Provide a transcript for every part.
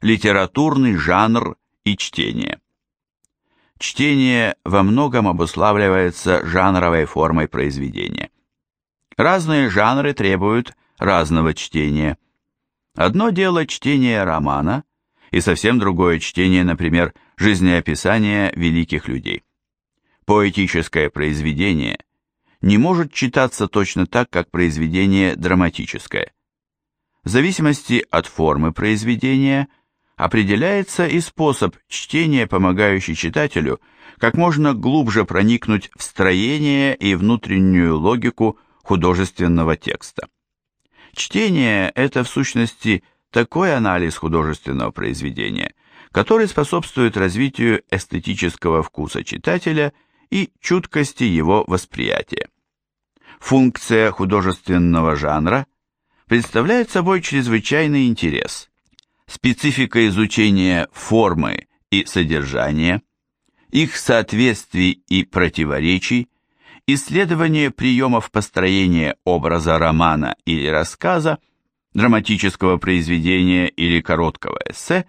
Литературный жанр и чтение. Чтение во многом обуславливается жанровой формой произведения. Разные жанры требуют разного чтения. Одно дело чтение романа, и совсем другое чтение, например, жизнеописания великих людей. Поэтическое произведение не может читаться точно так, как произведение драматическое. В зависимости от формы произведения определяется и способ чтения, помогающий читателю как можно глубже проникнуть в строение и внутреннюю логику художественного текста. Чтение – это в сущности такой анализ художественного произведения, который способствует развитию эстетического вкуса читателя и чуткости его восприятия. Функция художественного жанра представляет собой чрезвычайный интерес, специфика изучения формы и содержания, их соответствий и противоречий, исследование приемов построения образа романа или рассказа, драматического произведения или короткого эссе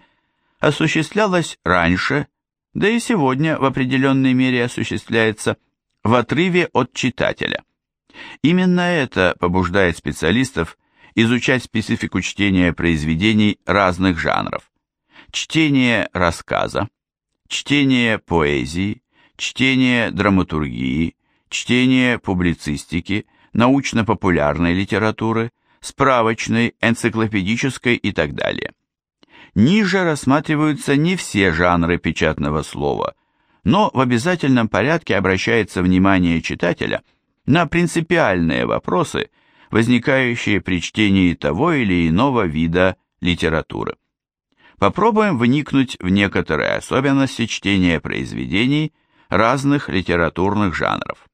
осуществлялось раньше, да и сегодня в определенной мере осуществляется в отрыве от читателя. Именно это побуждает специалистов изучать специфику чтения произведений разных жанров. Чтение рассказа, чтение поэзии, чтение драматургии, чтение публицистики, научно-популярной литературы, справочной, энциклопедической и так далее. Ниже рассматриваются не все жанры печатного слова, но в обязательном порядке обращается внимание читателя на принципиальные вопросы, возникающие при чтении того или иного вида литературы. Попробуем вникнуть в некоторые особенности чтения произведений разных литературных жанров.